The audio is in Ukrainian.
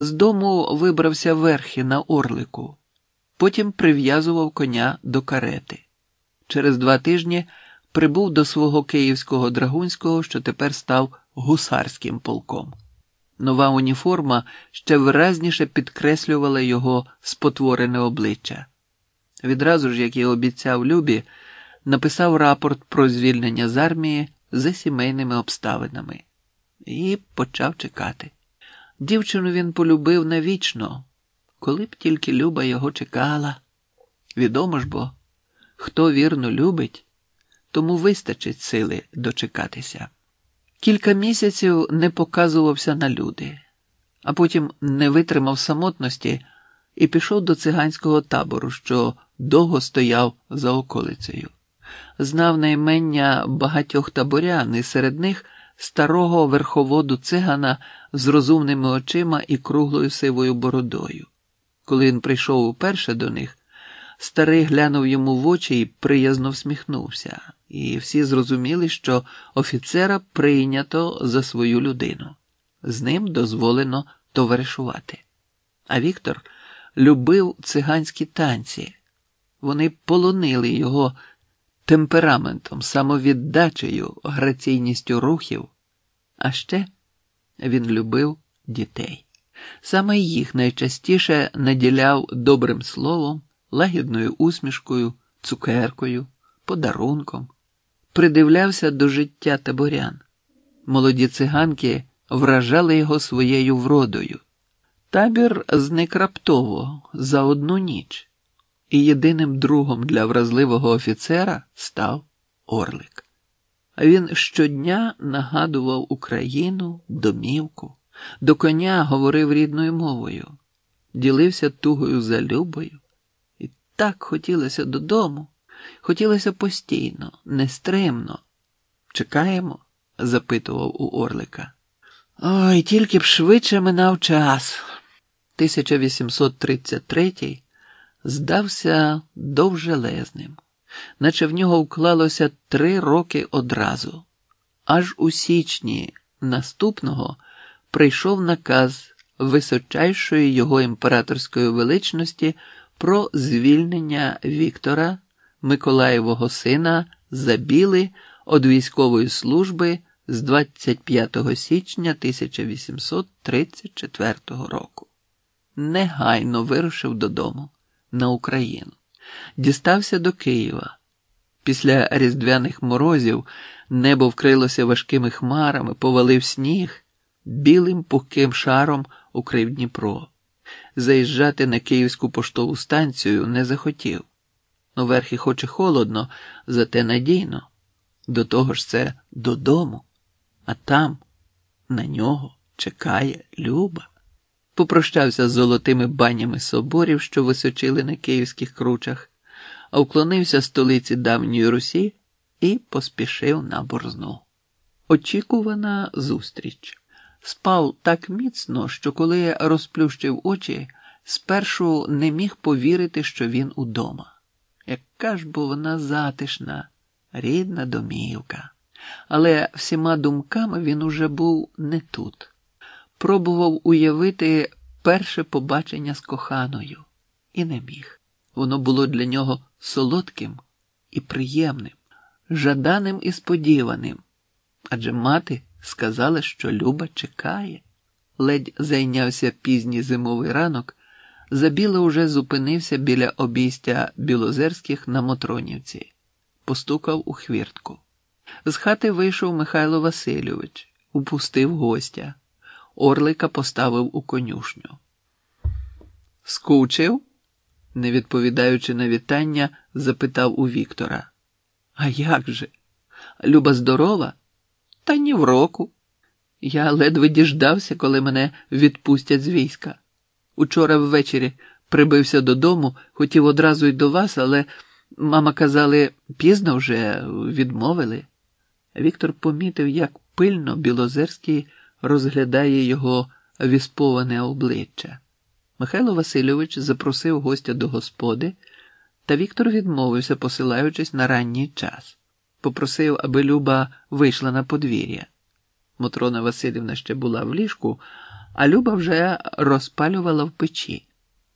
З дому вибрався верхи на орлику, потім прив'язував коня до карети. Через два тижні прибув до свого київського драгунського, що тепер став гусарським полком. Нова уніформа ще виразніше підкреслювала його спотворене обличчя. Відразу ж, як і обіцяв Любі, написав рапорт про звільнення з армії за сімейними обставинами і почав чекати. Дівчину він полюбив навічно, коли б тільки Люба його чекала. Відомо ж бо, хто вірно любить, тому вистачить сили дочекатися. Кілька місяців не показувався на люди, а потім не витримав самотності і пішов до циганського табору, що довго стояв за околицею. Знав наймення багатьох таборян, і серед них старого верховоду цигана з розумними очима і круглою сивою бородою. Коли він прийшов уперше до них, старий глянув йому в очі і приязно всміхнувся, і всі зрозуміли, що офіцера прийнято за свою людину, з ним дозволено товаришувати. А Віктор любив циганські танці. Вони полонили його темпераментом, самовіддачею, граційністю рухів, а ще він любив дітей. Саме їх найчастіше наділяв добрим словом, лагідною усмішкою, цукеркою, подарунком, придивлявся до життя таборян. Молоді циганки вражали його своєю вродою. Табір зник раптово за одну ніч, і єдиним другом для вразливого офіцера став Орлик. Він щодня нагадував Україну, домівку, до коня говорив рідною мовою, ділився тугою за любою. І так хотілося додому, хотілося постійно, нестримно. Чекаємо? запитував у Орлика. Ой, тільки б швидше минав час. 1833 здався довжелезним наче в нього вклалося три роки одразу. Аж у січні наступного прийшов наказ височайшої його імператорської величності про звільнення Віктора, Миколаєвого сина Забіли від військової служби з 25 січня 1834 року. Негайно вирушив додому на Україну дістався до Києва. Після різдвяних морозів небо вкрилося важкими хмарами, повалив сніг, білим пухким шаром укрив Дніпро. Заїжджати на київську поштову станцію не захотів. Ну, верхи хоч і холодно, зате надійно. До того ж це додому, а там на нього чекає Люба попрощався з золотими банями соборів, що височили на київських кручах, а вклонився столиці давньої Русі і поспішив на борзну. Очікувана зустріч. Спав так міцно, що коли розплющив очі, спершу не міг повірити, що він удома. Яка ж бо вона затишна, рідна домівка. Але всіма думками він уже був не тут пробував уявити перше побачення з коханою і не міг. Воно було для нього солодким і приємним, жаданим і сподіваним. Адже мати сказала, що Люба чекає. Ледь зайнявся пізній зимовий ранок, Забіла уже зупинився біля обійстя білозерських на Мотронівці, постукав у хвіртку. З хати вийшов Михайло Васильович, упустив гостя. Орлика поставив у конюшню. Скучив? не відповідаючи на вітання, запитав у Віктора. А як же? Люба здорова? Та ні в року. Я ледве діждався, коли мене відпустять з війська. Учора ввечері прибився додому, хотів одразу й до вас, але мама казали, пізно вже відмовили. Віктор помітив, як пильно Білозерський розглядає його вісповане обличчя. Михайло Васильович запросив гостя до господи, та Віктор відмовився, посилаючись на ранній час. Попросив, аби Люба вийшла на подвір'я. Мотрона Васильівна ще була в ліжку, а Люба вже розпалювала в печі.